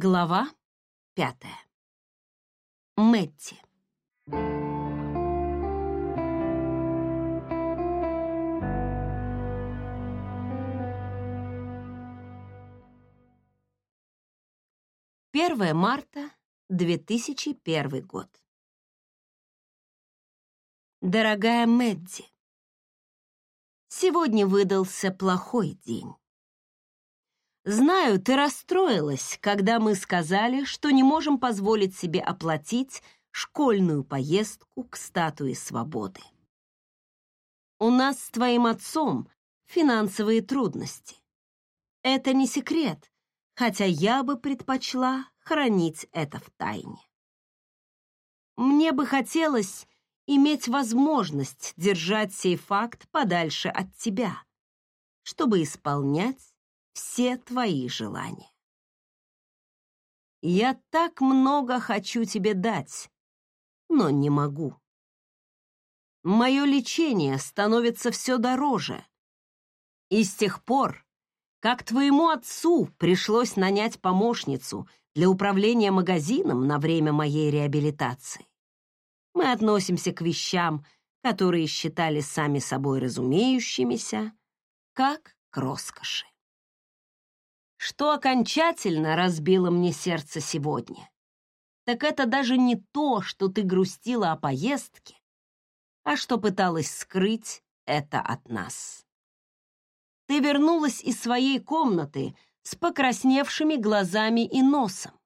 Глава пятая. Мэтти. Первое марта, 2001 год. Дорогая Мэдди, сегодня выдался плохой день. Знаю, ты расстроилась, когда мы сказали, что не можем позволить себе оплатить школьную поездку к статуе свободы. У нас с твоим отцом финансовые трудности. Это не секрет, хотя я бы предпочла хранить это в тайне. Мне бы хотелось иметь возможность держать сей факт подальше от тебя, чтобы исполнять все твои желания. Я так много хочу тебе дать, но не могу. Мое лечение становится все дороже. И с тех пор, как твоему отцу пришлось нанять помощницу для управления магазином на время моей реабилитации, мы относимся к вещам, которые считали сами собой разумеющимися, как к роскоши что окончательно разбило мне сердце сегодня, так это даже не то, что ты грустила о поездке, а что пыталась скрыть это от нас. Ты вернулась из своей комнаты с покрасневшими глазами и носом,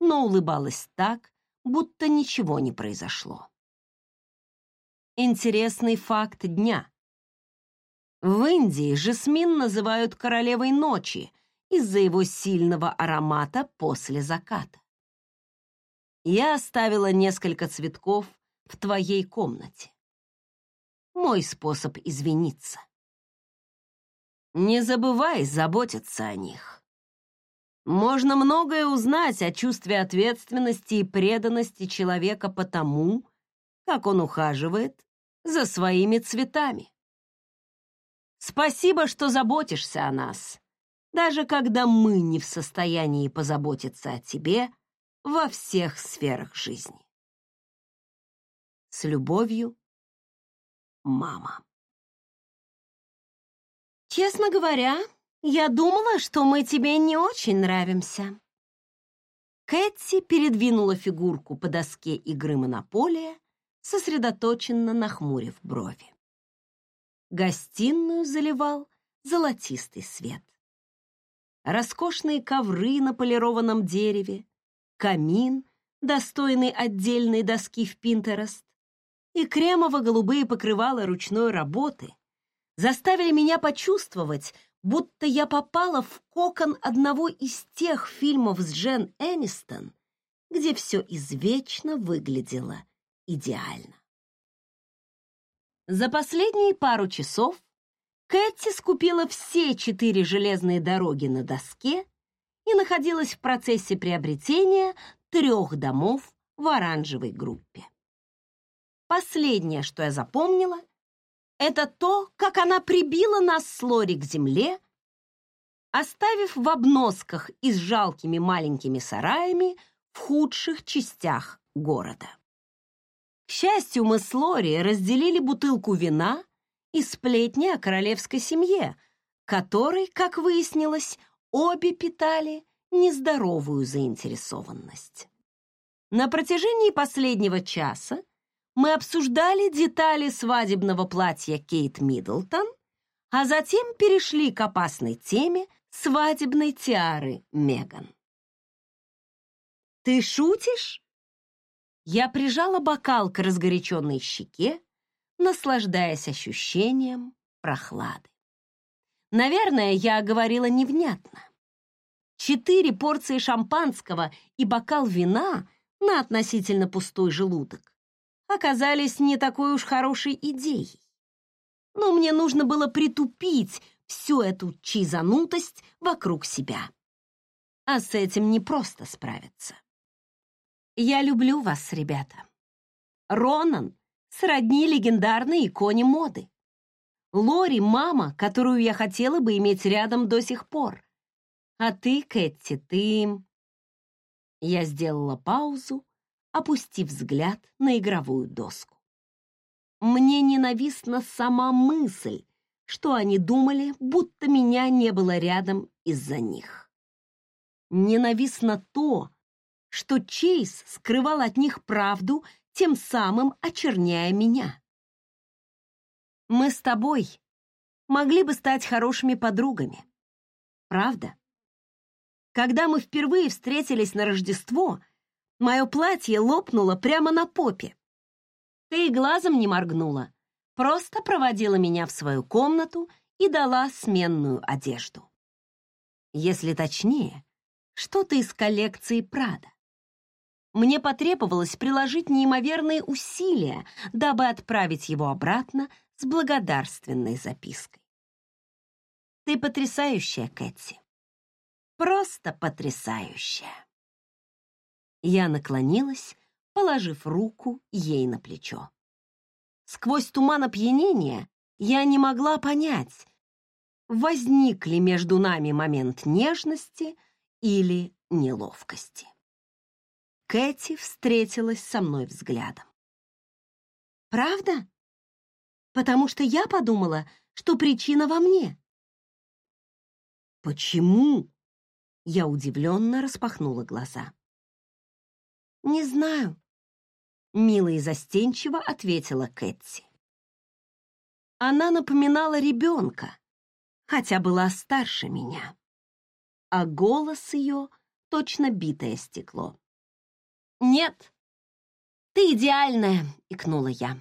но улыбалась так, будто ничего не произошло. Интересный факт дня. В Индии жасмин называют королевой ночи — из-за его сильного аромата после заката. Я оставила несколько цветков в твоей комнате. Мой способ извиниться. Не забывай заботиться о них. Можно многое узнать о чувстве ответственности и преданности человека потому, как он ухаживает за своими цветами. Спасибо, что заботишься о нас даже когда мы не в состоянии позаботиться о тебе во всех сферах жизни. С любовью, мама. Честно говоря, я думала, что мы тебе не очень нравимся. Кэти передвинула фигурку по доске игры «Монополия», сосредоточенно нахмурив брови. Гостиную заливал золотистый свет роскошные ковры на полированном дереве, камин, достойный отдельной доски в Пинтерест, и кремово-голубые покрывала ручной работы заставили меня почувствовать, будто я попала в кокон одного из тех фильмов с Джен Энистон, где все извечно выглядело идеально. За последние пару часов Кэти скупила все четыре железные дороги на доске и находилась в процессе приобретения трех домов в оранжевой группе. Последнее, что я запомнила, это то, как она прибила нас с Лори к земле, оставив в обносках и с жалкими маленькими сараями в худших частях города. К счастью, мы с Лори разделили бутылку вина и сплетни о королевской семье, которой, как выяснилось, обе питали нездоровую заинтересованность. На протяжении последнего часа мы обсуждали детали свадебного платья Кейт Миддлтон, а затем перешли к опасной теме свадебной тиары Меган. «Ты шутишь?» Я прижала бокал к разгоряченной щеке наслаждаясь ощущением прохлады. Наверное, я говорила невнятно. Четыре порции шампанского и бокал вина на относительно пустой желудок оказались не такой уж хорошей идеей. Но мне нужно было притупить всю эту чизанутость вокруг себя. А с этим не просто справиться. Я люблю вас, ребята. Ронан сродни легендарной иконе моды. Лори — мама, которую я хотела бы иметь рядом до сих пор. А ты, Кэти, ты... Я сделала паузу, опустив взгляд на игровую доску. Мне ненавистна сама мысль, что они думали, будто меня не было рядом из-за них. Ненавистно то, что Чейз скрывал от них правду, тем самым очерняя меня. Мы с тобой могли бы стать хорошими подругами. Правда? Когда мы впервые встретились на Рождество, мое платье лопнуло прямо на попе. Ты и глазом не моргнула, просто проводила меня в свою комнату и дала сменную одежду. Если точнее, что-то из коллекции Прада. Мне потребовалось приложить неимоверные усилия, дабы отправить его обратно с благодарственной запиской. Ты потрясающая, Кэти. Просто потрясающая. Я наклонилась, положив руку ей на плечо. Сквозь туман опьянения я не могла понять, возник ли между нами момент нежности или неловкости. Кэти встретилась со мной взглядом. «Правда? Потому что я подумала, что причина во мне». «Почему?» Я удивленно распахнула глаза. «Не знаю», — мило и застенчиво ответила Кэтси. Она напоминала ребенка, хотя была старше меня, а голос ее — точно битое стекло. «Нет, ты идеальная», — икнула я.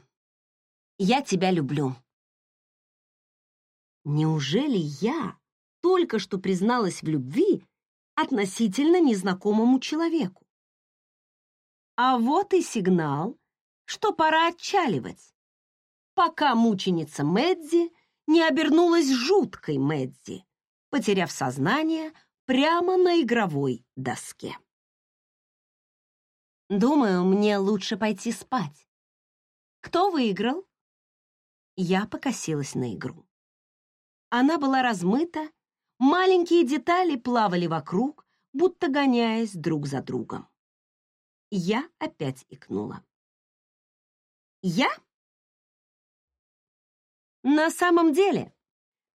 «Я тебя люблю». Неужели я только что призналась в любви относительно незнакомому человеку? А вот и сигнал, что пора отчаливать, пока мученица Мэдди не обернулась жуткой Мэдди, потеряв сознание прямо на игровой доске. Думаю, мне лучше пойти спать. Кто выиграл? Я покосилась на игру. Она была размыта, маленькие детали плавали вокруг, будто гоняясь друг за другом. Я опять икнула. Я? На самом деле,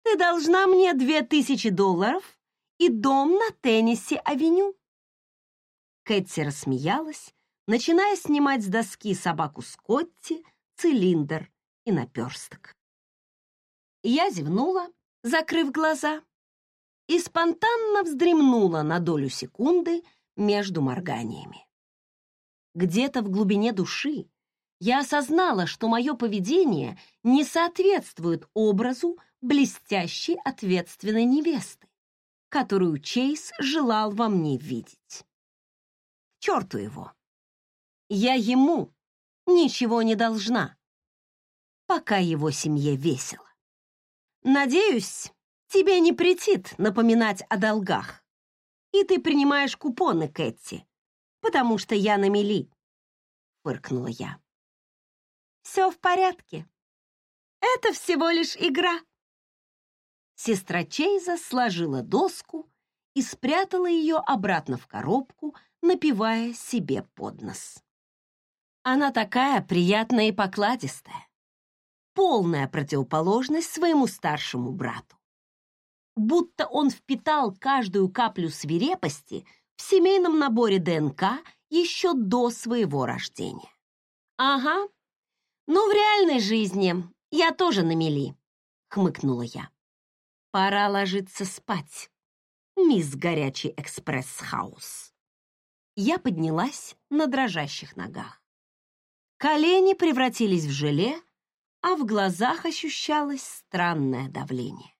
ты должна мне две тысячи долларов и дом на Теннисе-авеню. Кэти рассмеялась, начиная снимать с доски собаку Скотти, цилиндр и наперсток. Я зевнула, закрыв глаза, и спонтанно вздремнула на долю секунды между морганиями. Где-то в глубине души я осознала, что мое поведение не соответствует образу блестящей ответственной невесты, которую Чейз желал во мне видеть. Черту его! Я ему ничего не должна, пока его семье весело. Надеюсь, тебе не претит напоминать о долгах, и ты принимаешь купоны, Кэти, потому что я на мели, — фыркнула я. Все в порядке. Это всего лишь игра. Сестра Чейза сложила доску и спрятала ее обратно в коробку, напивая себе под нос. Она такая приятная и покладистая. Полная противоположность своему старшему брату. Будто он впитал каждую каплю свирепости в семейном наборе ДНК еще до своего рождения. «Ага, ну в реальной жизни я тоже на мели», — хмыкнула я. «Пора ложиться спать, мисс Горячий Экспресс-хаус». Я поднялась на дрожащих ногах. Колени превратились в желе, а в глазах ощущалось странное давление.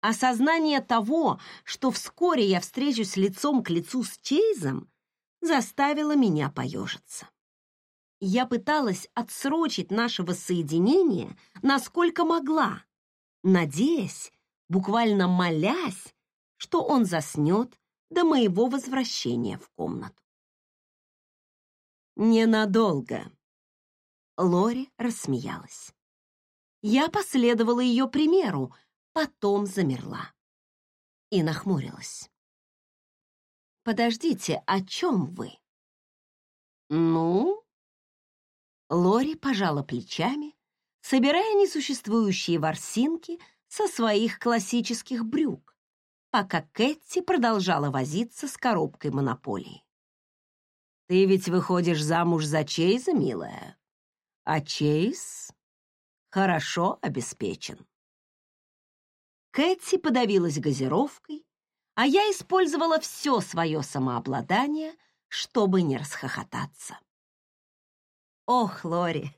Осознание того, что вскоре я встречусь лицом к лицу с Чейзом, заставило меня поежиться. Я пыталась отсрочить наше воссоединение, насколько могла, надеясь, буквально молясь, что он заснет до моего возвращения в комнату. «Ненадолго», — Лори рассмеялась. Я последовала ее примеру, потом замерла и нахмурилась. подождите, о чем вы? Ну? Лори пожала плечами, собирая несуществующие ворсинки со своих классических брюк, пока Кэти продолжала возиться с коробкой монополии. «Ты ведь выходишь замуж за Чейза, милая, а Чейз хорошо обеспечен». Кэти подавилась газировкой, а я использовала все свое самообладание, чтобы не расхохотаться. «Ох, Лори,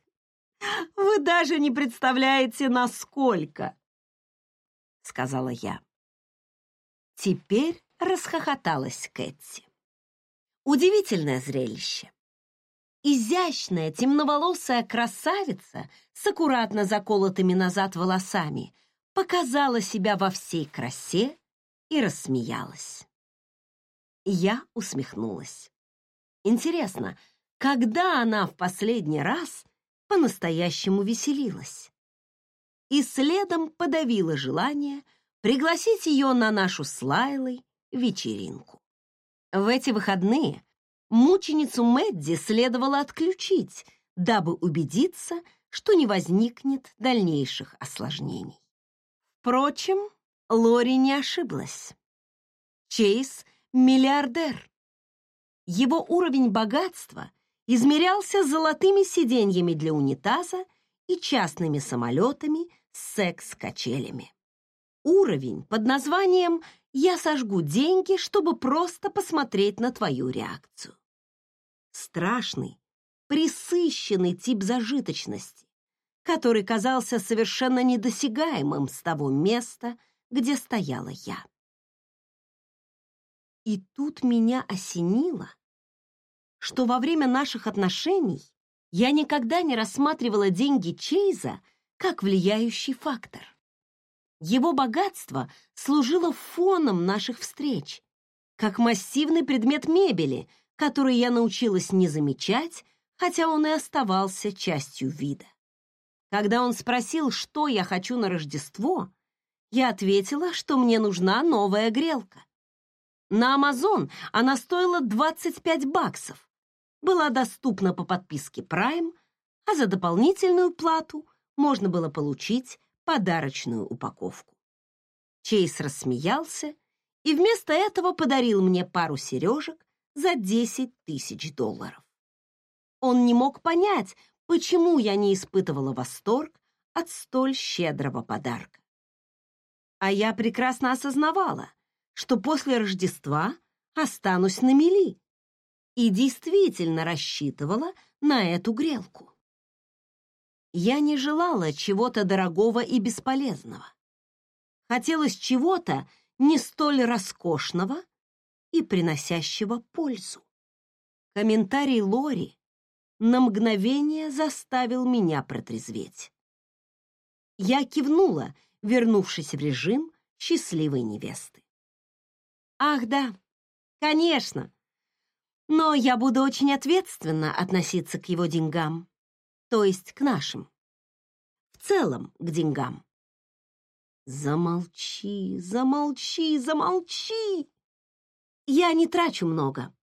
вы даже не представляете, насколько!» — сказала я. Теперь расхохоталась Кэти. Удивительное зрелище. Изящная темноволосая красавица с аккуратно заколотыми назад волосами показала себя во всей красе и рассмеялась. Я усмехнулась. Интересно, когда она в последний раз по-настоящему веселилась? И следом подавила желание пригласить ее на нашу с Лайлой вечеринку. В эти выходные мученицу Мэдди следовало отключить, дабы убедиться, что не возникнет дальнейших осложнений. Впрочем, Лори не ошиблась. Чейз — миллиардер. Его уровень богатства измерялся золотыми сиденьями для унитаза и частными самолетами с секс-качелями. Уровень под названием «Я сожгу деньги, чтобы просто посмотреть на твою реакцию». Страшный, присыщенный тип зажиточности, который казался совершенно недосягаемым с того места, где стояла я. И тут меня осенило, что во время наших отношений я никогда не рассматривала деньги Чейза как влияющий фактор. Его богатство служило фоном наших встреч, как массивный предмет мебели, который я научилась не замечать, хотя он и оставался частью вида. Когда он спросил, что я хочу на Рождество, я ответила, что мне нужна новая грелка. На Amazon она стоила 25 баксов, была доступна по подписке Prime, а за дополнительную плату можно было получить подарочную упаковку. Чейз рассмеялся и вместо этого подарил мне пару сережек за 10 тысяч долларов. Он не мог понять, почему я не испытывала восторг от столь щедрого подарка. А я прекрасно осознавала, что после Рождества останусь на мели и действительно рассчитывала на эту грелку. Я не желала чего-то дорогого и бесполезного. Хотелось чего-то не столь роскошного и приносящего пользу. Комментарий Лори на мгновение заставил меня протрезветь. Я кивнула, вернувшись в режим счастливой невесты. «Ах да, конечно, но я буду очень ответственно относиться к его деньгам, то есть к нашим. В целом к деньгам». «Замолчи, замолчи, замолчи!» «Я не трачу много».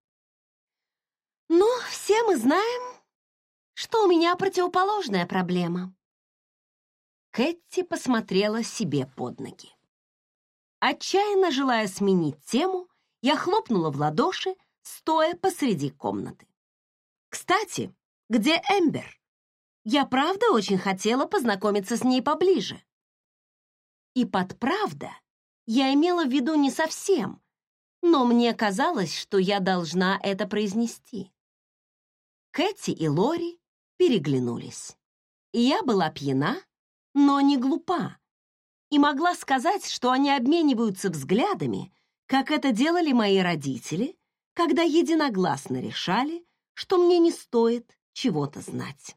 «Ну, все мы знаем, что у меня противоположная проблема. Кэти посмотрела себе под ноги. Отчаянно желая сменить тему, я хлопнула в ладоши, стоя посреди комнаты. «Кстати, где Эмбер? Я правда очень хотела познакомиться с ней поближе». И под «правда» я имела в виду не совсем, но мне казалось, что я должна это произнести. Кэти и Лори переглянулись. Я была пьяна, но не глупа, и могла сказать, что они обмениваются взглядами, как это делали мои родители, когда единогласно решали, что мне не стоит чего-то знать.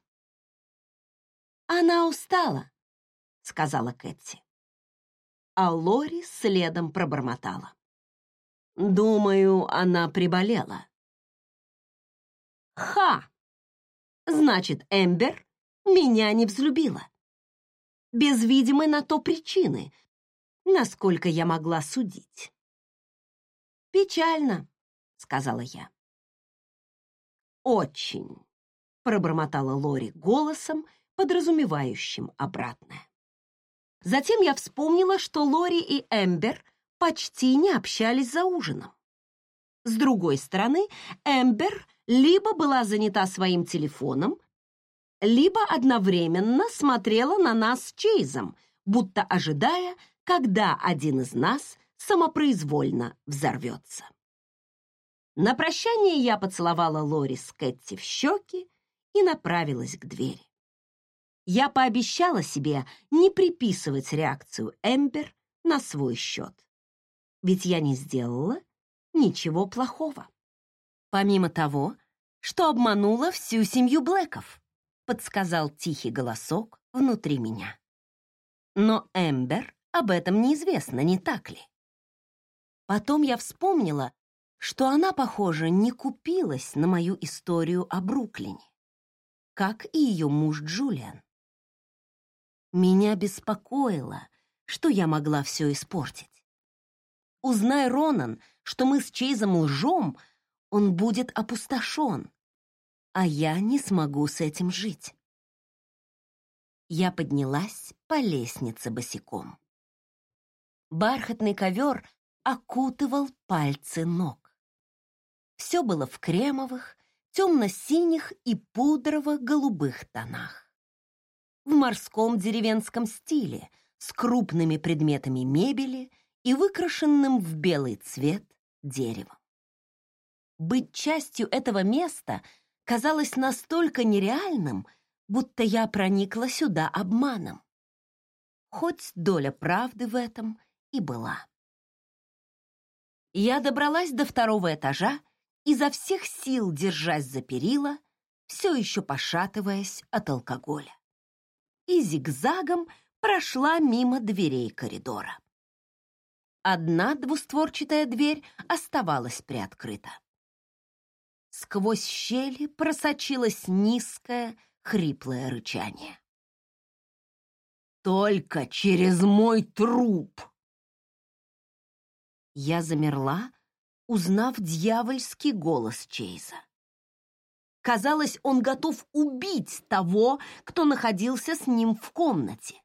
«Она устала», — сказала Кэти. А Лори следом пробормотала. «Думаю, она приболела». «Ха!» Значит, Эмбер меня не взлюбила. Без видимой на то причины, насколько я могла судить. «Печально», сказала я. Очень, пробормотала Лори голосом, подразумевающим обратное. Затем я вспомнила, что Лори и Эмбер почти не общались за ужином. С другой стороны, Эмбер либо была занята своим телефоном, либо одновременно смотрела на нас с Чейзом, будто ожидая, когда один из нас самопроизвольно взорвется. На прощание я поцеловала Лори с Кэти в щеки и направилась к двери. Я пообещала себе не приписывать реакцию Эмбер на свой счет. Ведь я не сделала ничего плохого. Помимо того, что обманула всю семью Блэков, подсказал тихий голосок внутри меня. Но Эмбер об этом неизвестно, не так ли? Потом я вспомнила, что она, похоже, не купилась на мою историю о Бруклине, как и ее муж Джулиан. Меня беспокоило, что я могла все испортить. Узнай Ронан, что мы с Чейзом лжем, он будет опустошен, а я не смогу с этим жить. Я поднялась по лестнице босиком. Бархатный ковер окутывал пальцы ног. Все было в кремовых, темно-синих и пудрово-голубых тонах. В морском деревенском стиле, с крупными предметами мебели и выкрашенным в белый цвет деревом. Быть частью этого места казалось настолько нереальным, будто я проникла сюда обманом. Хоть доля правды в этом и была. Я добралась до второго этажа, изо всех сил держась за перила, все еще пошатываясь от алкоголя. И зигзагом прошла мимо дверей коридора. Одна двустворчатая дверь оставалась приоткрыта. Сквозь щели просочилось низкое, хриплое рычание. «Только через мой труп!» Я замерла, узнав дьявольский голос Чейза. Казалось, он готов убить того, кто находился с ним в комнате.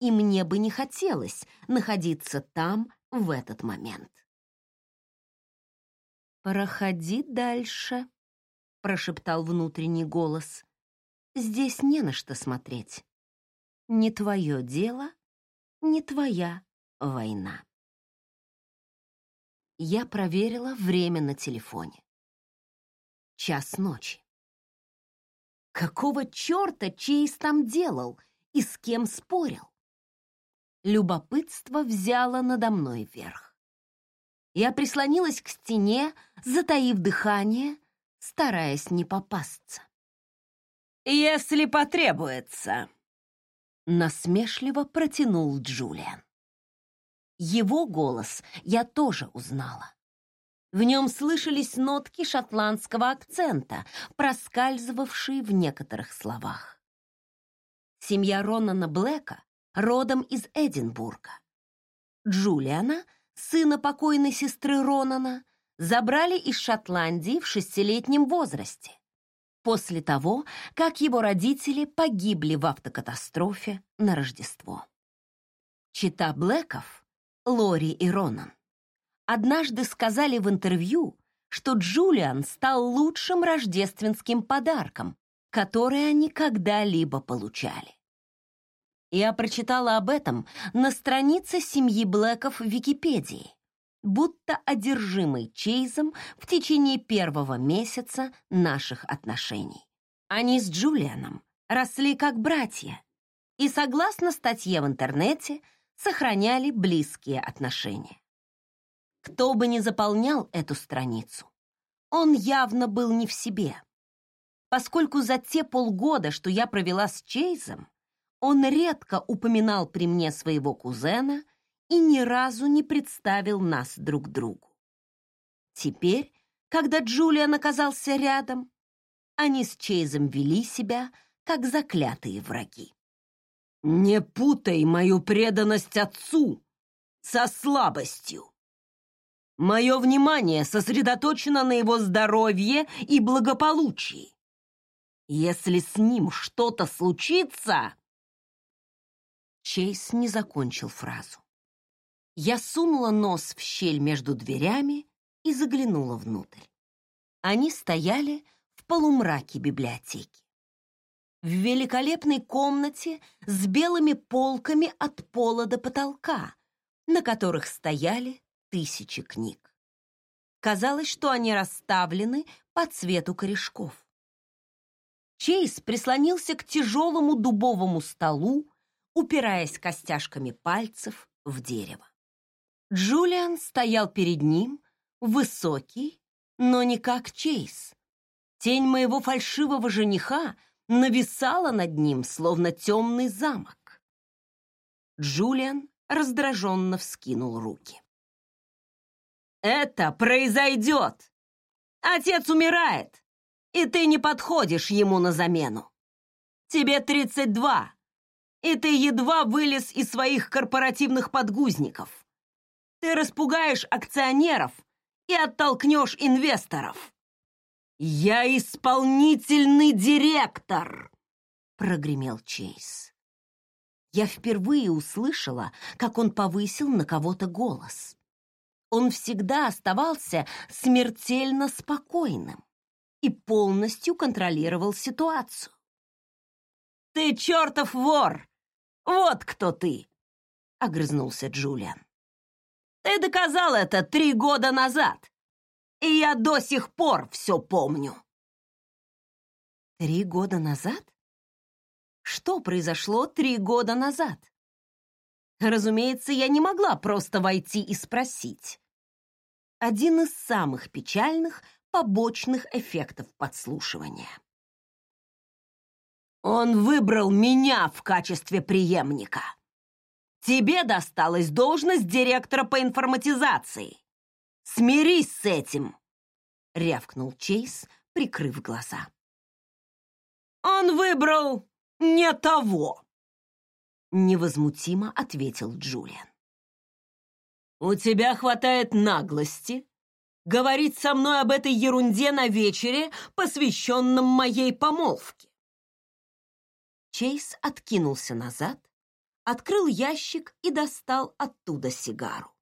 И мне бы не хотелось находиться там в этот момент. «Проходи дальше», — прошептал внутренний голос. «Здесь не на что смотреть. Не твое дело, не твоя война». Я проверила время на телефоне. Час ночи. Какого черта Чейз там делал и с кем спорил? Любопытство взяло надо мной верх. Я прислонилась к стене, затаив дыхание, стараясь не попасться. «Если потребуется», — насмешливо протянул Джулиан. Его голос я тоже узнала. В нем слышались нотки шотландского акцента, проскальзывавшие в некоторых словах. Семья Ронана Блэка родом из Эдинбурга. Джулиана, сына покойной сестры Ронана, забрали из Шотландии в шестилетнем возрасте, после того, как его родители погибли в автокатастрофе на Рождество. Чита Блэков — Лори и Ронан, однажды сказали в интервью, что Джулиан стал лучшим рождественским подарком, который они когда-либо получали. Я прочитала об этом на странице семьи Блэков в Википедии, будто одержимый Чейзом в течение первого месяца наших отношений. Они с Джулианом росли как братья, и, согласно статье в интернете, сохраняли близкие отношения. Кто бы ни заполнял эту страницу, он явно был не в себе, поскольку за те полгода, что я провела с Чейзом, он редко упоминал при мне своего кузена и ни разу не представил нас друг другу. Теперь, когда Джулиан оказался рядом, они с Чейзом вели себя, как заклятые враги. «Не путай мою преданность отцу со слабостью!» Мое внимание сосредоточено на его здоровье и благополучии. Если с ним что-то случится...» Чейз не закончил фразу. Я сунула нос в щель между дверями и заглянула внутрь. Они стояли в полумраке библиотеки. В великолепной комнате с белыми полками от пола до потолка, на которых стояли тысячи книг. Казалось, что они расставлены по цвету корешков. Чейз прислонился к тяжелому дубовому столу, упираясь костяшками пальцев в дерево. Джулиан стоял перед ним, высокий, но не как Чейз. Тень моего фальшивого жениха нависала над ним, словно темный замок. Джулиан раздраженно вскинул руки. «Это произойдет! Отец умирает, и ты не подходишь ему на замену. Тебе 32, и ты едва вылез из своих корпоративных подгузников. Ты распугаешь акционеров и оттолкнешь инвесторов. Я исполнительный директор, прогремел Чейз. Я впервые услышала, как он повысил на кого-то голос. Он всегда оставался смертельно спокойным и полностью контролировал ситуацию. «Ты чертов вор! Вот кто ты!» — огрызнулся Джулиан. Ты доказал это три года назад, и я до сих пор все помню. Три года назад? Что произошло три года назад? Разумеется, я не могла просто войти и спросить. Один из самых печальных побочных эффектов подслушивания. Он выбрал меня в качестве преемника. Тебе досталась должность директора по информатизации. Смирись с этим!» — рявкнул Чейз, прикрыв глаза. «Он выбрал не того!» — невозмутимо ответил Джулиан. «У тебя хватает наглости говорить со мной об этой ерунде на вечере, посвященном моей помолвке!» Чейз откинулся назад, открыл ящик и достал оттуда сигару.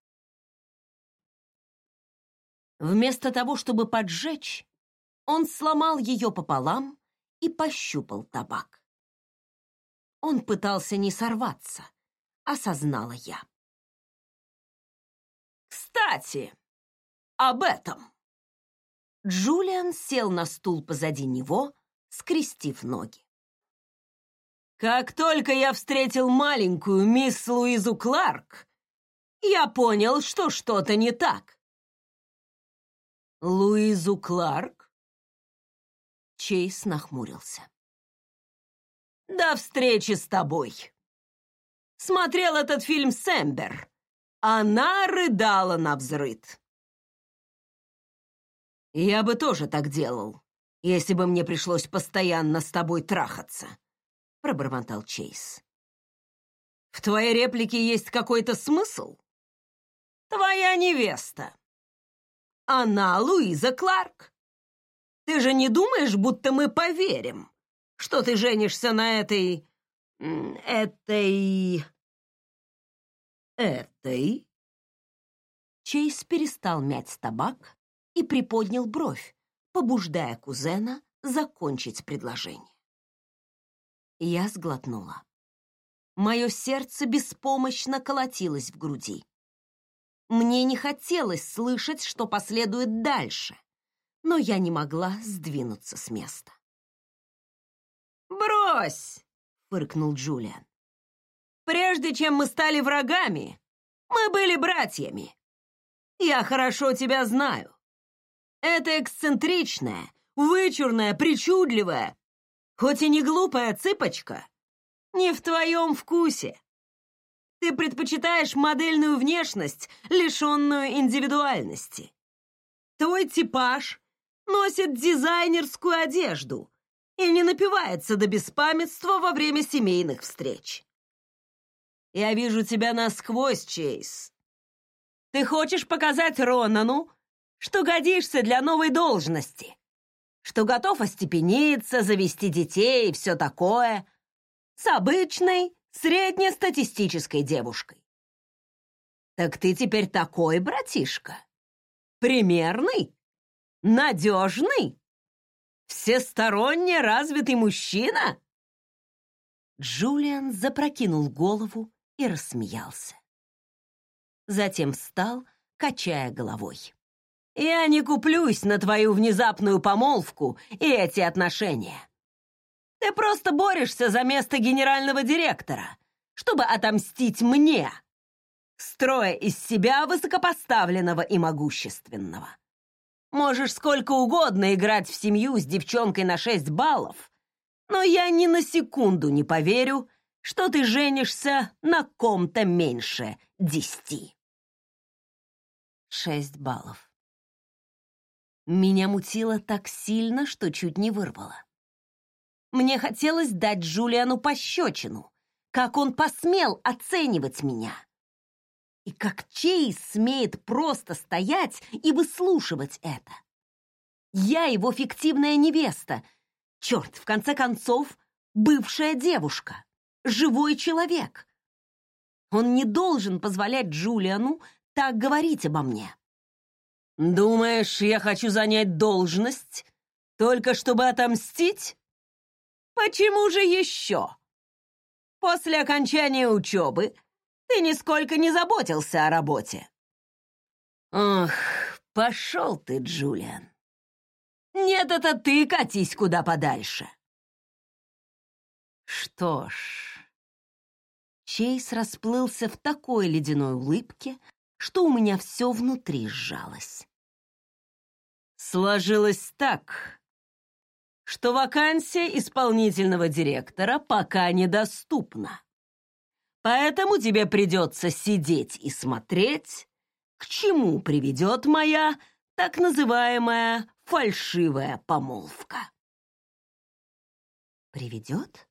Вместо того, чтобы поджечь, он сломал ее пополам и пощупал табак. Он пытался не сорваться, осознала я. «Кстати, об этом!» Джулиан сел на стул позади него, скрестив ноги. Как только я встретил маленькую мисс Луизу Кларк, я понял, что что-то не так. Луизу Кларк? Чейз нахмурился. До встречи с тобой. Смотрел этот фильм Сэмбер. Она рыдала на взрыд. Я бы тоже так делал, если бы мне пришлось постоянно с тобой трахаться пробормотал Чейз. В твоей реплике есть какой-то смысл? Твоя невеста. Она Луиза Кларк. Ты же не думаешь, будто мы поверим, что ты женишься на этой... этой... этой... Чейз перестал мять табак и приподнял бровь, побуждая кузена закончить предложение. Я сглотнула. Мое сердце беспомощно колотилось в груди. Мне не хотелось слышать, что последует дальше, но я не могла сдвинуться с места. «Брось!» — фыркнул Джулиан. «Прежде чем мы стали врагами, мы были братьями. Я хорошо тебя знаю. Это эксцентричная, вычурная, причудливая, хоть и не глупая цыпочка, не в твоем вкусе. Ты предпочитаешь модельную внешность, лишенную индивидуальности. Твой типаж носит дизайнерскую одежду и не напивается до беспамятства во время семейных встреч. Я вижу тебя насквозь, Чейз. Ты хочешь показать Ронану, что годишься для новой должности, что готов остепениться, завести детей и все такое, с обычной среднестатистической девушкой. Так ты теперь такой, братишка? Примерный? Надежный? Всесторонне развитый мужчина?» Джулиан запрокинул голову и рассмеялся. Затем встал, качая головой. «Я не куплюсь на твою внезапную помолвку и эти отношения. Ты просто борешься за место генерального директора, чтобы отомстить мне, строя из себя высокопоставленного и могущественного. Можешь сколько угодно играть в семью с девчонкой на шесть баллов, но я ни на секунду не поверю, что ты женишься на ком-то меньше десяти. Шесть баллов. Меня мутило так сильно, что чуть не вырвало. Мне хотелось дать Джулиану пощечину, как он посмел оценивать меня. И как Чейз смеет просто стоять и выслушивать это? Я его фиктивная невеста. Черт, в конце концов, бывшая девушка. Живой человек. Он не должен позволять Джулиану так говорить обо мне. «Думаешь, я хочу занять должность, только чтобы отомстить? Почему же еще? После окончания учебы ты нисколько не заботился о работе. Ох, пошел ты, Джулиан. Нет, это ты катись куда подальше. Что ж... Чейз расплылся в такой ледяной улыбке, что у меня все внутри сжалось. Сложилось так, что вакансия исполнительного директора пока недоступна. Поэтому тебе придется сидеть и смотреть, к чему приведет моя так называемая фальшивая помолвка. Приведет?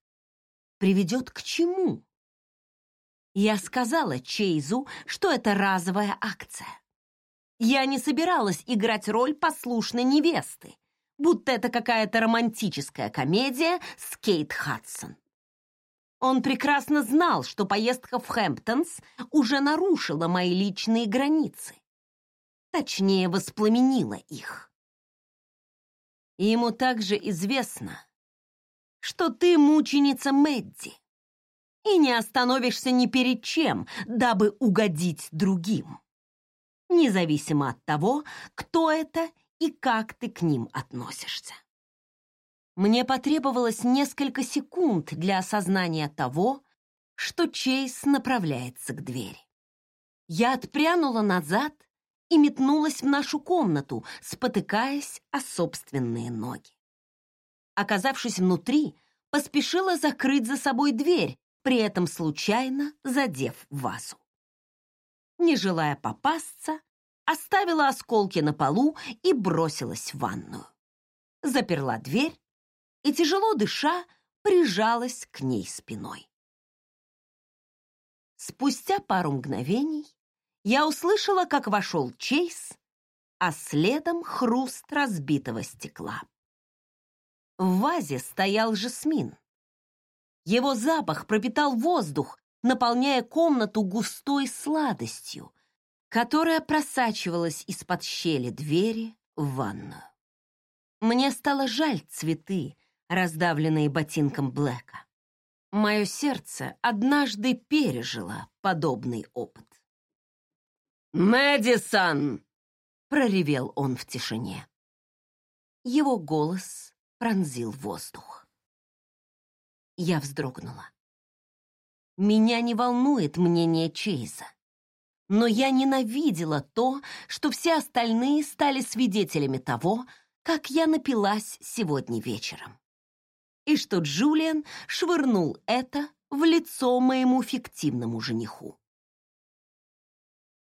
Приведет к чему? Я сказала Чейзу, что это разовая акция. Я не собиралась играть роль послушной невесты, будто это какая-то романтическая комедия с Кейт Хадсон. Он прекрасно знал, что поездка в Хэмптонс уже нарушила мои личные границы. Точнее, воспламенила их. И ему также известно, что ты мученица Мэдди и не остановишься ни перед чем, дабы угодить другим, независимо от того, кто это и как ты к ним относишься. Мне потребовалось несколько секунд для осознания того, что Чейз направляется к двери. Я отпрянула назад и метнулась в нашу комнату, спотыкаясь о собственные ноги. Оказавшись внутри, поспешила закрыть за собой дверь, при этом случайно задев вазу. Не желая попасться, оставила осколки на полу и бросилась в ванную. Заперла дверь и, тяжело дыша, прижалась к ней спиной. Спустя пару мгновений я услышала, как вошел Чейз, а следом хруст разбитого стекла. В вазе стоял жасмин. Его запах пропитал воздух, наполняя комнату густой сладостью, которая просачивалась из-под щели двери в ванную. Мне стало жаль цветы, раздавленные ботинком Блэка. Мое сердце однажды пережило подобный опыт. «Мэдисон!» — проревел он в тишине. Его голос пронзил воздух. Я вздрогнула. Меня не волнует мнение Чейза, но я ненавидела то, что все остальные стали свидетелями того, как я напилась сегодня вечером и что Джулиан швырнул это в лицо моему фиктивному жениху.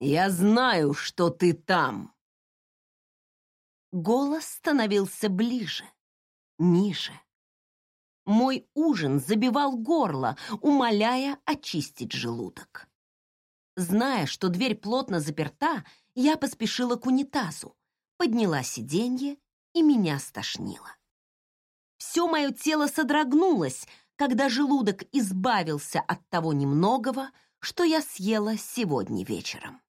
«Я знаю, что ты там!» Голос становился ближе, ниже. Мой ужин забивал горло, умоляя очистить желудок. Зная, что дверь плотно заперта, я поспешила к унитазу, подняла сиденье и меня стошнило. Все мое тело содрогнулось, когда желудок избавился от того немногого, что я съела сегодня вечером.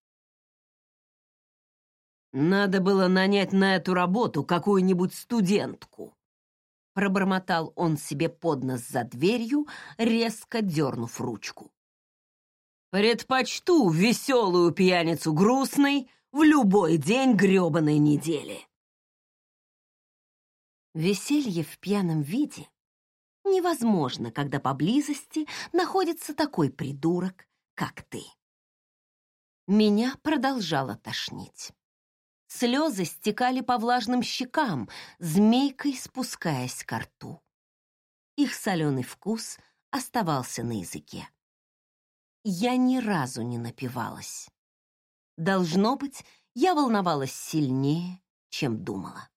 «Надо было нанять на эту работу какую-нибудь студентку», пробормотал он себе под нос за дверью, резко дернув ручку. «Предпочту веселую пьяницу грустной в любой день грёбаной недели». Веселье в пьяном виде невозможно, когда поблизости находится такой придурок, как ты. Меня продолжало тошнить. Слезы стекали по влажным щекам, змейкой спускаясь к рту. Их соленый вкус оставался на языке. Я ни разу не напивалась. Должно быть, я волновалась сильнее, чем думала.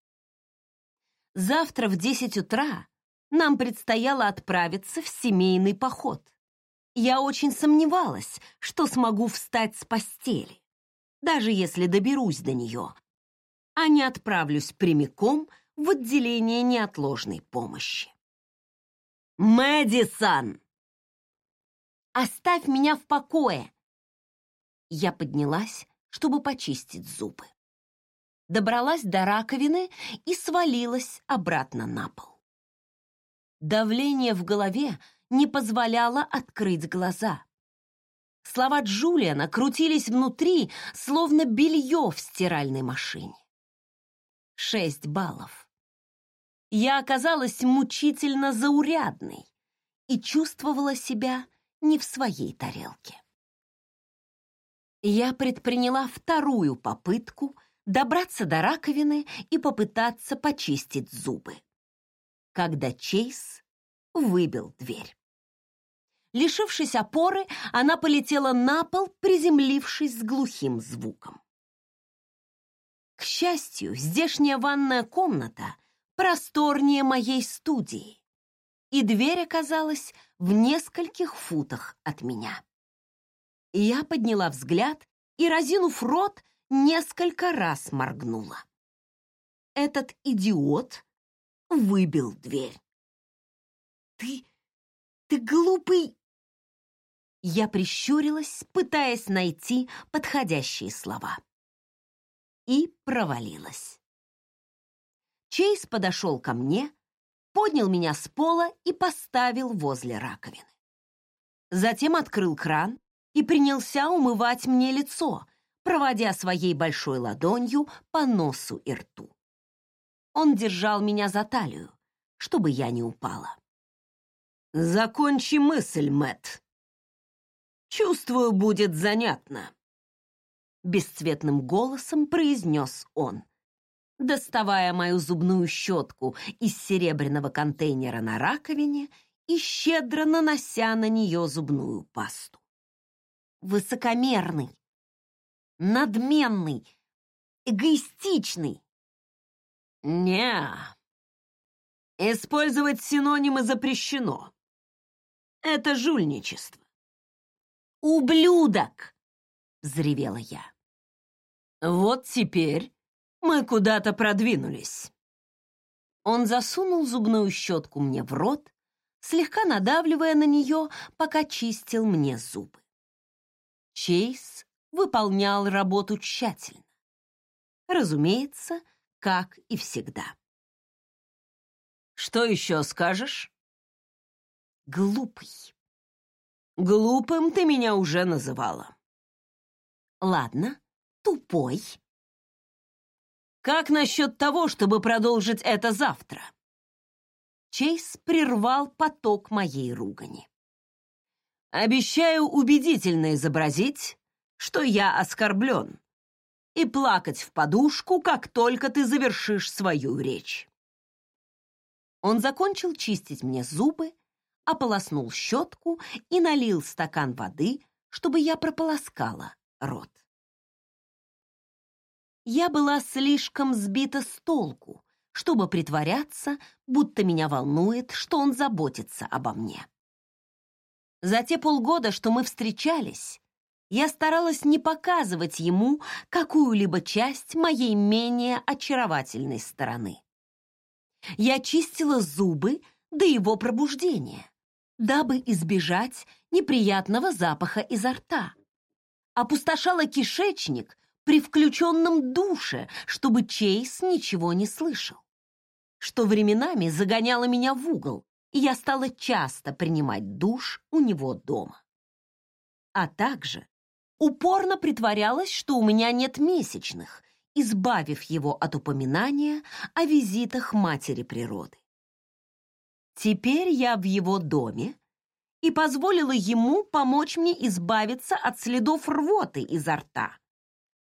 Завтра в десять утра нам предстояло отправиться в семейный поход. Я очень сомневалась, что смогу встать с постели, даже если доберусь до нее, а не отправлюсь прямиком в отделение неотложной помощи. «Мэдисон!» «Оставь меня в покое!» Я поднялась, чтобы почистить зубы. Добралась до раковины и свалилась обратно на пол. Давление в голове не позволяло открыть глаза. Слова Джулиана крутились внутри, словно белье в стиральной машине. Шесть баллов. Я оказалась мучительно заурядной и чувствовала себя не в своей тарелке. Я предприняла вторую попытку добраться до раковины и попытаться почистить зубы когда Чейз выбил дверь. Лишившись опоры, она полетела на пол, приземлившись с глухим звуком. К счастью, здешняя ванная комната просторнее моей студии, и дверь оказалась в нескольких футах от меня. Я подняла взгляд и, разинув рот, несколько раз моргнула. Этот идиот выбил дверь. «Ты... ты глупый...» Я прищурилась, пытаясь найти подходящие слова. И провалилась. Чейз подошел ко мне, поднял меня с пола и поставил возле раковины. Затем открыл кран и принялся умывать мне лицо, проводя своей большой ладонью по носу и рту. Он держал меня за талию, чтобы я не упала. «Закончи мысль, Мэт. Чувствую, будет занятно», — бесцветным голосом произнес он, доставая мою зубную щетку из серебряного контейнера на раковине и щедро нанося на нее зубную пасту. Высокомерный, надменный, эгоистичный, не Использовать синонимы запрещено. Это жульничество. «Ублюдок!» — взревела я. Вот теперь мы куда-то продвинулись. Он засунул зубную щетку мне в рот, слегка надавливая на нее, пока чистил мне зубы. Чейз выполнял работу тщательно. Разумеется, как и всегда. «Что еще скажешь?» «Глупый». «Глупым ты меня уже называла». «Ладно, тупой». «Как насчет того, чтобы продолжить это завтра?» Чейз прервал поток моей ругани. «Обещаю убедительно изобразить, что я оскорблен, и плакать в подушку, как только ты завершишь свою речь. Он закончил чистить мне зубы, ополоснул щетку и налил стакан воды, чтобы я прополоскала рот. Я была слишком сбита с толку, чтобы притворяться, будто меня волнует, что он заботится обо мне. За те полгода, что мы встречались, я старалась не показывать ему какую-либо часть моей менее очаровательной стороны. Я чистила зубы до его пробуждения, дабы избежать неприятного запаха изо рта. Опустошала кишечник при включенном душе, чтобы Чейз ничего не слышал. Что временами загоняло меня в угол, и я стала часто принимать душ у него дома. А также упорно притворялась, что у меня нет месячных, избавив его от упоминания о визитах матери природы. Теперь я в его доме и позволила ему помочь мне избавиться от следов рвоты изо рта.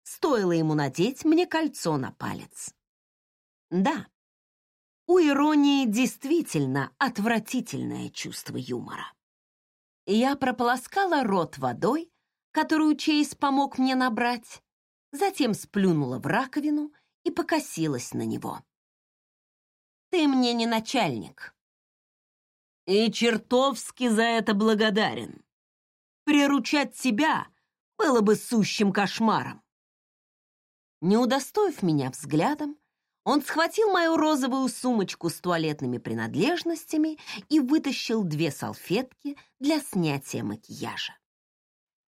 Стоило ему надеть мне кольцо на палец. Да, у иронии действительно отвратительное чувство юмора. Я прополоскала рот водой, которую Чейз помог мне набрать, затем сплюнула в раковину и покосилась на него. «Ты мне не начальник». «И чертовски за это благодарен. Приручать тебя было бы сущим кошмаром». Не удостоив меня взглядом, он схватил мою розовую сумочку с туалетными принадлежностями и вытащил две салфетки для снятия макияжа.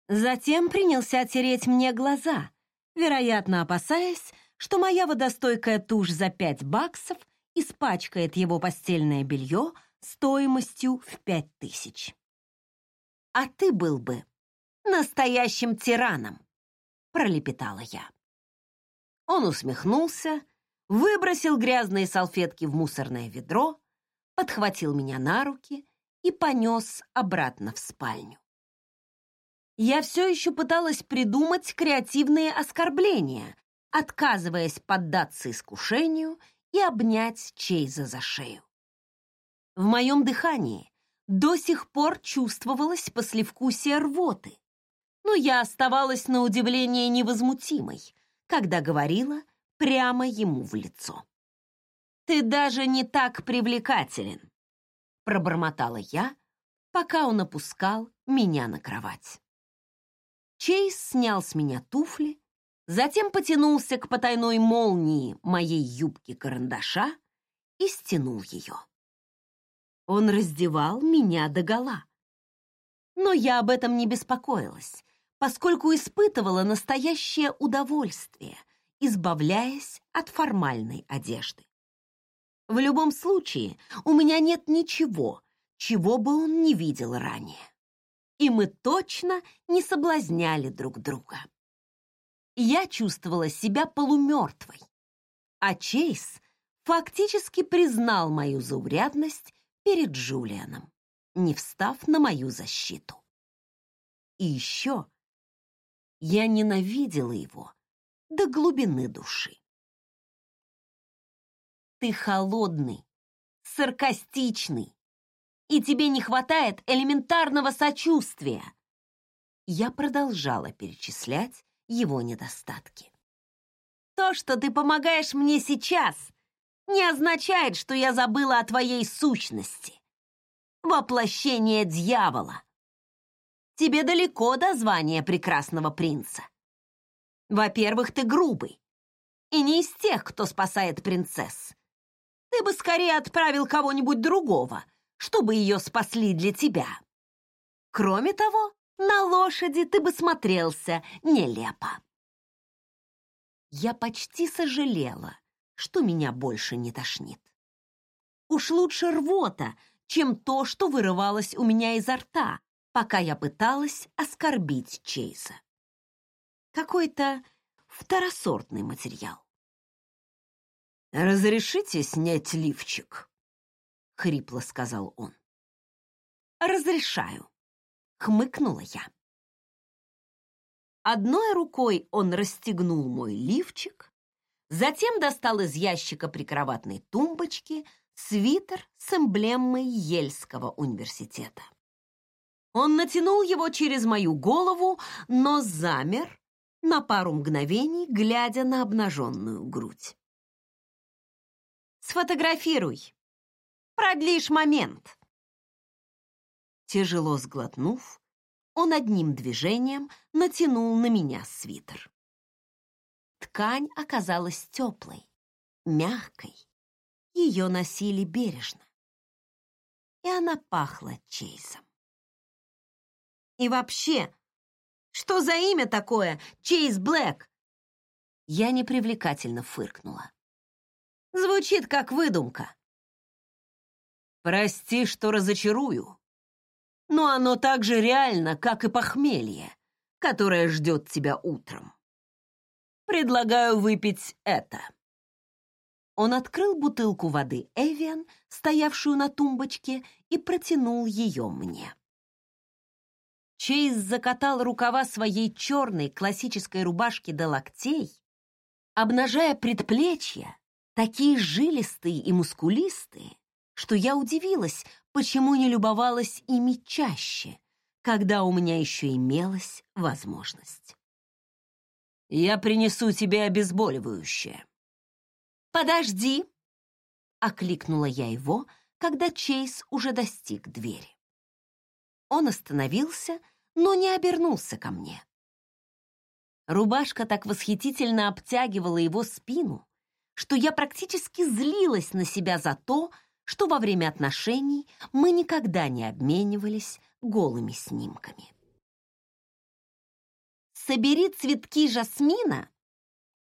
Затем принялся тереть мне глаза, вероятно, опасаясь, что моя водостойкая тушь за пять баксов испачкает его постельное белье стоимостью в пять тысяч. «А ты был бы настоящим тираном», — пролепетала я. Он усмехнулся, выбросил грязные салфетки в мусорное ведро, подхватил меня на руки и понес обратно в спальню я все еще пыталась придумать креативные оскорбления, отказываясь поддаться искушению и обнять Чейза за шею. В моем дыхании до сих пор чувствовалось послевкусие рвоты, но я оставалась на удивление невозмутимой, когда говорила прямо ему в лицо. «Ты даже не так привлекателен», — пробормотала я, пока он опускал меня на кровать. Чейз снял с меня туфли, затем потянулся к потайной молнии моей юбки-карандаша и стянул ее. Он раздевал меня догола. Но я об этом не беспокоилась, поскольку испытывала настоящее удовольствие, избавляясь от формальной одежды. В любом случае, у меня нет ничего, чего бы он не видел ранее и мы точно не соблазняли друг друга. Я чувствовала себя полумертвой, а Чейз фактически признал мою заурядность перед Джулианом, не встав на мою защиту. И еще я ненавидела его до глубины души. Ты холодный, саркастичный, и тебе не хватает элементарного сочувствия. Я продолжала перечислять его недостатки. То, что ты помогаешь мне сейчас, не означает, что я забыла о твоей сущности. Воплощение дьявола. Тебе далеко до звания прекрасного принца. Во-первых, ты грубый и не из тех, кто спасает принцесс. Ты бы скорее отправил кого-нибудь другого — чтобы ее спасли для тебя. Кроме того, на лошади ты бы смотрелся нелепо. Я почти сожалела, что меня больше не тошнит. Уж лучше рвота, чем то, что вырывалось у меня изо рта, пока я пыталась оскорбить Чейза. Какой-то второсортный материал. «Разрешите снять лифчик?» — хрипло сказал он. «Разрешаю», — хмыкнула я. Одной рукой он расстегнул мой лифчик, затем достал из ящика прикроватной тумбочки свитер с эмблемой Ельского университета. Он натянул его через мою голову, но замер на пару мгновений, глядя на обнаженную грудь. «Сфотографируй», Продлишь момент. Тяжело сглотнув, Он одним движением натянул на меня свитер. Ткань оказалась теплой, мягкой. Ее носили бережно. И она пахла Чейзом. И вообще, что за имя такое? Чейз Блэк? Я непривлекательно фыркнула. Звучит как выдумка. Прости, что разочарую. Но оно так же реально, как и похмелье, которое ждет тебя утром. Предлагаю выпить это. Он открыл бутылку воды Эвиан, стоявшую на тумбочке, и протянул ее мне. Чейз закатал рукава своей черной классической рубашки до локтей, обнажая предплечья, такие жилистые и мускулистые, что я удивилась, почему не любовалась ими чаще, когда у меня еще имелась возможность. «Я принесу тебе обезболивающее». «Подожди!» — окликнула я его, когда Чейз уже достиг двери. Он остановился, но не обернулся ко мне. Рубашка так восхитительно обтягивала его спину, что я практически злилась на себя за то, что во время отношений мы никогда не обменивались голыми снимками. Собери цветки жасмина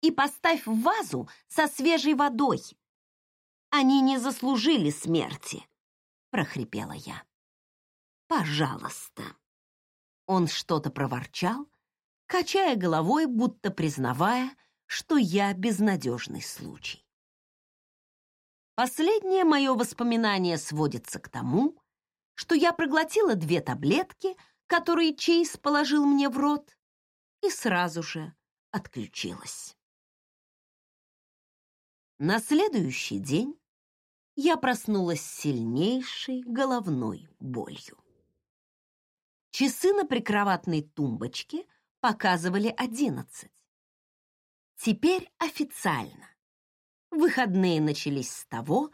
и поставь в вазу со свежей водой. Они не заслужили смерти, прохрипела я. Пожалуйста. Он что-то проворчал, качая головой, будто признавая, что я безнадежный случай. Последнее мое воспоминание сводится к тому, что я проглотила две таблетки, которые Чейз положил мне в рот, и сразу же отключилась. На следующий день я проснулась с сильнейшей головной болью. Часы на прикроватной тумбочке показывали одиннадцать. Теперь официально. Выходные начались с того,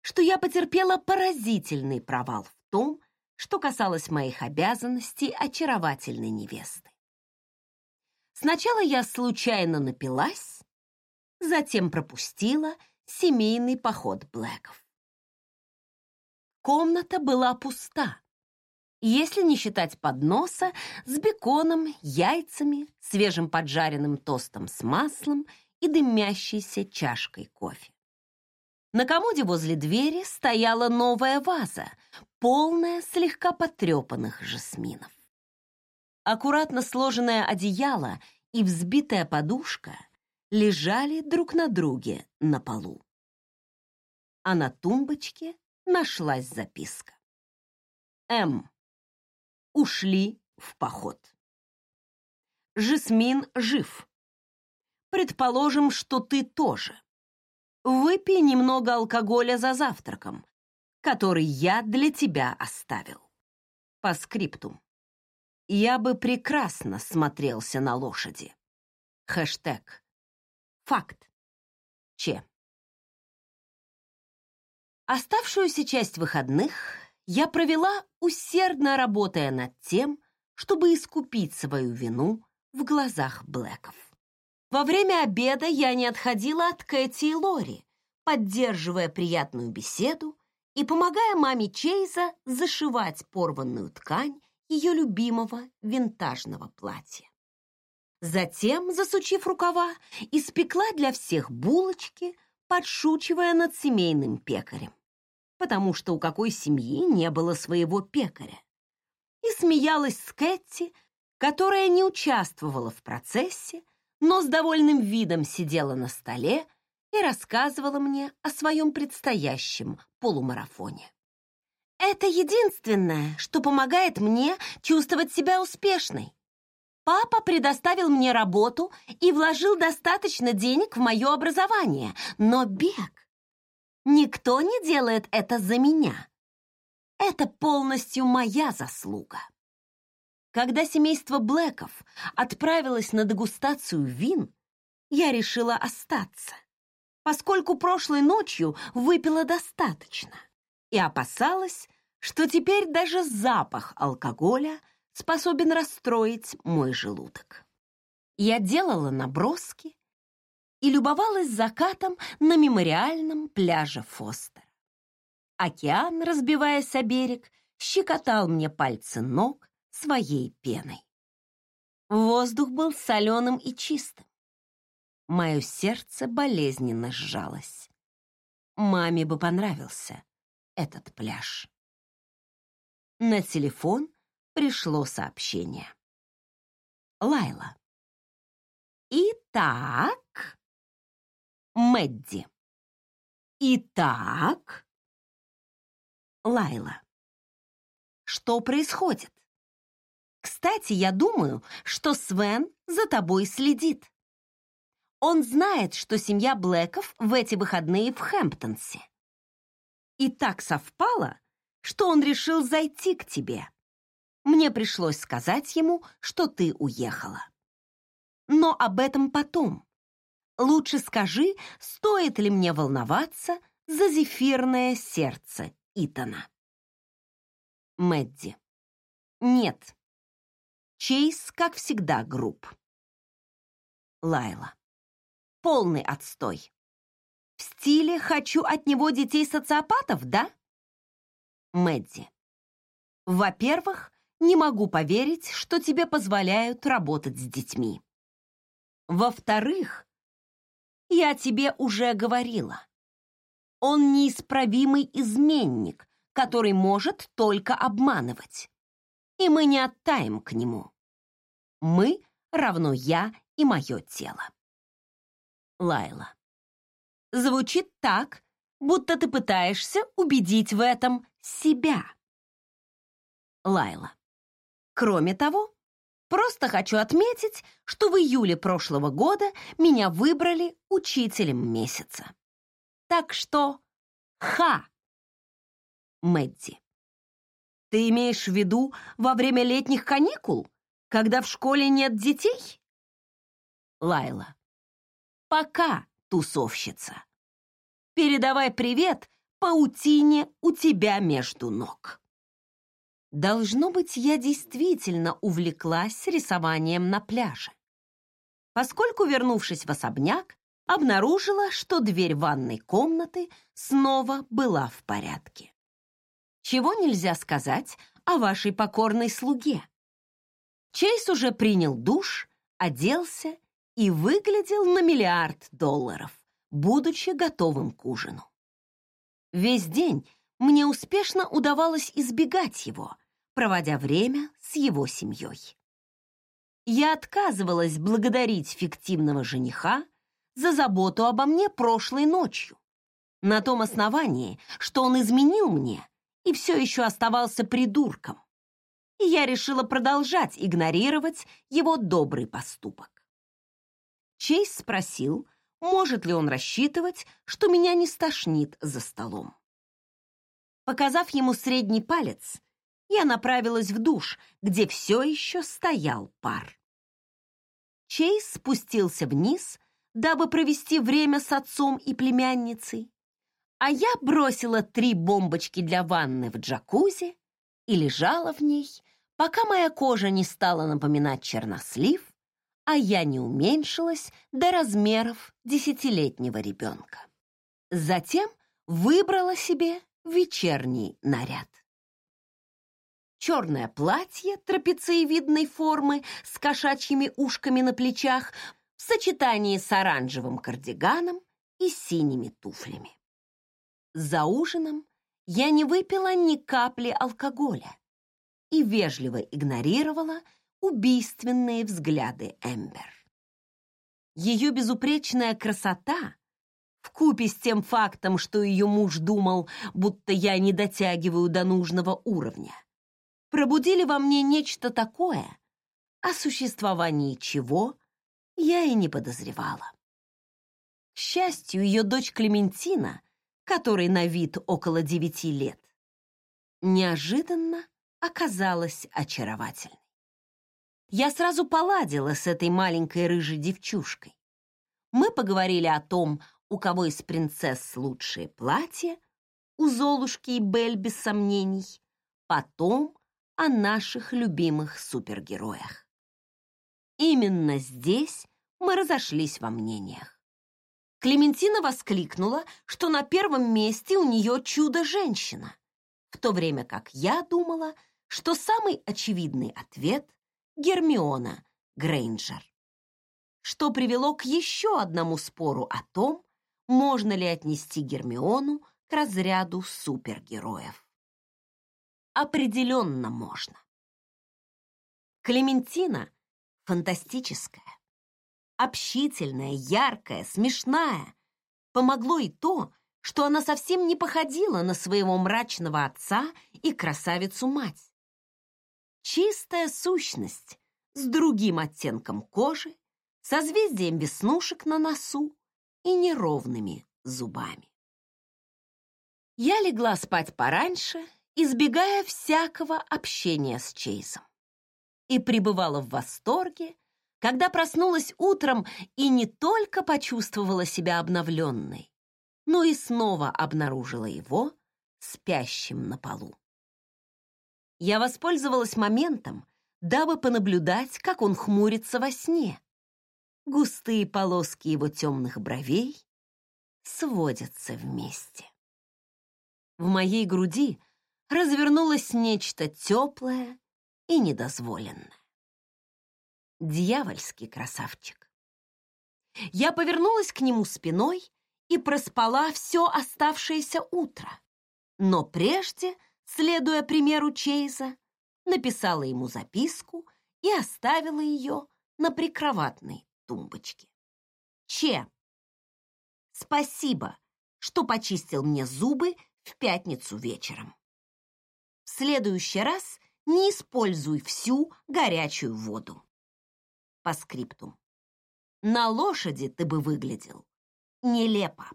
что я потерпела поразительный провал в том, что касалось моих обязанностей очаровательной невесты. Сначала я случайно напилась, затем пропустила семейный поход Блэков. Комната была пуста, если не считать подноса с беконом, яйцами, свежим поджаренным тостом с маслом и дымящейся чашкой кофе. На комоде возле двери стояла новая ваза, полная слегка потрепанных жасминов. Аккуратно сложенное одеяло и взбитая подушка лежали друг на друге на полу. А на тумбочке нашлась записка. М ушли в поход. Жасмин жив. Предположим, что ты тоже. Выпей немного алкоголя за завтраком, который я для тебя оставил. По скрипту. Я бы прекрасно смотрелся на лошади. Хэштег. Факт. Че. Оставшуюся часть выходных я провела, усердно работая над тем, чтобы искупить свою вину в глазах Блэков. Во время обеда я не отходила от Кэти и Лори, поддерживая приятную беседу и помогая маме Чейза зашивать порванную ткань ее любимого винтажного платья. Затем, засучив рукава, испекла для всех булочки, подшучивая над семейным пекарем потому что у какой семьи не было своего пекаря. И смеялась с Кэти, которая не участвовала в процессе, но с довольным видом сидела на столе и рассказывала мне о своем предстоящем полумарафоне. Это единственное, что помогает мне чувствовать себя успешной. Папа предоставил мне работу и вложил достаточно денег в мое образование, но бег Никто не делает это за меня. Это полностью моя заслуга. Когда семейство Блэков отправилось на дегустацию вин, я решила остаться, поскольку прошлой ночью выпила достаточно и опасалась, что теперь даже запах алкоголя способен расстроить мой желудок. Я делала наброски и любовалась закатом на мемориальном пляже Фостер. Океан, разбиваясь о берег, щекотал мне пальцы ног своей пеной. Воздух был соленым и чистым. Мое сердце болезненно сжалось. Маме бы понравился этот пляж. На телефон пришло сообщение. Лайла. Итак, Мэдди. Итак, Лайла. Что происходит? Кстати, я думаю, что Свен за тобой следит. Он знает, что семья Блэков в эти выходные в Хэмптонсе. И так совпало, что он решил зайти к тебе. Мне пришлось сказать ему, что ты уехала. Но об этом потом. Лучше скажи, стоит ли мне волноваться за зефирное сердце Итана. Мэдди. Нет. Чейз, как всегда, груб. Лайла. Полный отстой. В стиле «хочу от него детей-социопатов», да? Мэдди. Во-первых, не могу поверить, что тебе позволяют работать с детьми. Во-вторых, я тебе уже говорила. Он неисправимый изменник, который может только обманывать. И мы не оттаем к нему. Мы равно я и мое тело. Лайла. Звучит так, будто ты пытаешься убедить в этом себя. Лайла. Кроме того, просто хочу отметить, что в июле прошлого года меня выбрали учителем месяца. Так что ха! Мэдди. Ты имеешь в виду во время летних каникул, когда в школе нет детей? Лайла. Пока, тусовщица. Передавай привет паутине у тебя между ног. Должно быть, я действительно увлеклась рисованием на пляже. Поскольку, вернувшись в особняк, обнаружила, что дверь ванной комнаты снова была в порядке. Чего нельзя сказать о вашей покорной слуге? Чейз уже принял душ, оделся и выглядел на миллиард долларов, будучи готовым к ужину. Весь день мне успешно удавалось избегать его, проводя время с его семьей. Я отказывалась благодарить фиктивного жениха за заботу обо мне прошлой ночью, на том основании, что он изменил мне и все еще оставался придурком. И я решила продолжать игнорировать его добрый поступок. Чейз спросил, может ли он рассчитывать, что меня не стошнит за столом. Показав ему средний палец, я направилась в душ, где все еще стоял пар. Чейз спустился вниз, дабы провести время с отцом и племянницей, а я бросила три бомбочки для ванны в джакузи и лежала в ней, пока моя кожа не стала напоминать чернослив, а я не уменьшилась до размеров десятилетнего ребенка. Затем выбрала себе вечерний наряд. Черное платье трапециевидной формы с кошачьими ушками на плечах в сочетании с оранжевым кардиганом и синими туфлями. За ужином я не выпила ни капли алкоголя и вежливо игнорировала убийственные взгляды Эмбер. Ее безупречная красота, вкупе с тем фактом, что ее муж думал, будто я не дотягиваю до нужного уровня, пробудили во мне нечто такое, о существовании чего я и не подозревала. К счастью, ее дочь Клементина, которой на вид около девяти лет, неожиданно оказалась очаровательной. Я сразу поладила с этой маленькой рыжей девчушкой. Мы поговорили о том, у кого из принцесс лучшее платье, у Золушки и Бель без сомнений, потом о наших любимых супергероях. Именно здесь мы разошлись во мнениях. Клементина воскликнула, что на первом месте у нее чудо-женщина, в то время как я думала, что самый очевидный ответ — Гермиона Грейнджер. Что привело к еще одному спору о том, можно ли отнести Гермиону к разряду супергероев. Определенно можно. Клементина фантастическая, общительная, яркая, смешная. Помогло и то, что она совсем не походила на своего мрачного отца и красавицу-мать. Чистая сущность с другим оттенком кожи, созвездием веснушек на носу и неровными зубами. Я легла спать пораньше, избегая всякого общения с Чейзом. И пребывала в восторге, когда проснулась утром и не только почувствовала себя обновленной, но и снова обнаружила его спящим на полу. Я воспользовалась моментом, дабы понаблюдать, как он хмурится во сне. Густые полоски его темных бровей сводятся вместе. В моей груди развернулось нечто теплое и недозволенное. Дьявольский красавчик. Я повернулась к нему спиной и проспала все оставшееся утро. Но прежде, следуя примеру Чейза, написала ему записку и оставила ее на прикроватной тумбочке. Че, спасибо, что почистил мне зубы в пятницу вечером. В следующий раз не используй всю горячую воду. По скрипту. На лошади ты бы выглядел нелепо.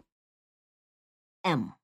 М.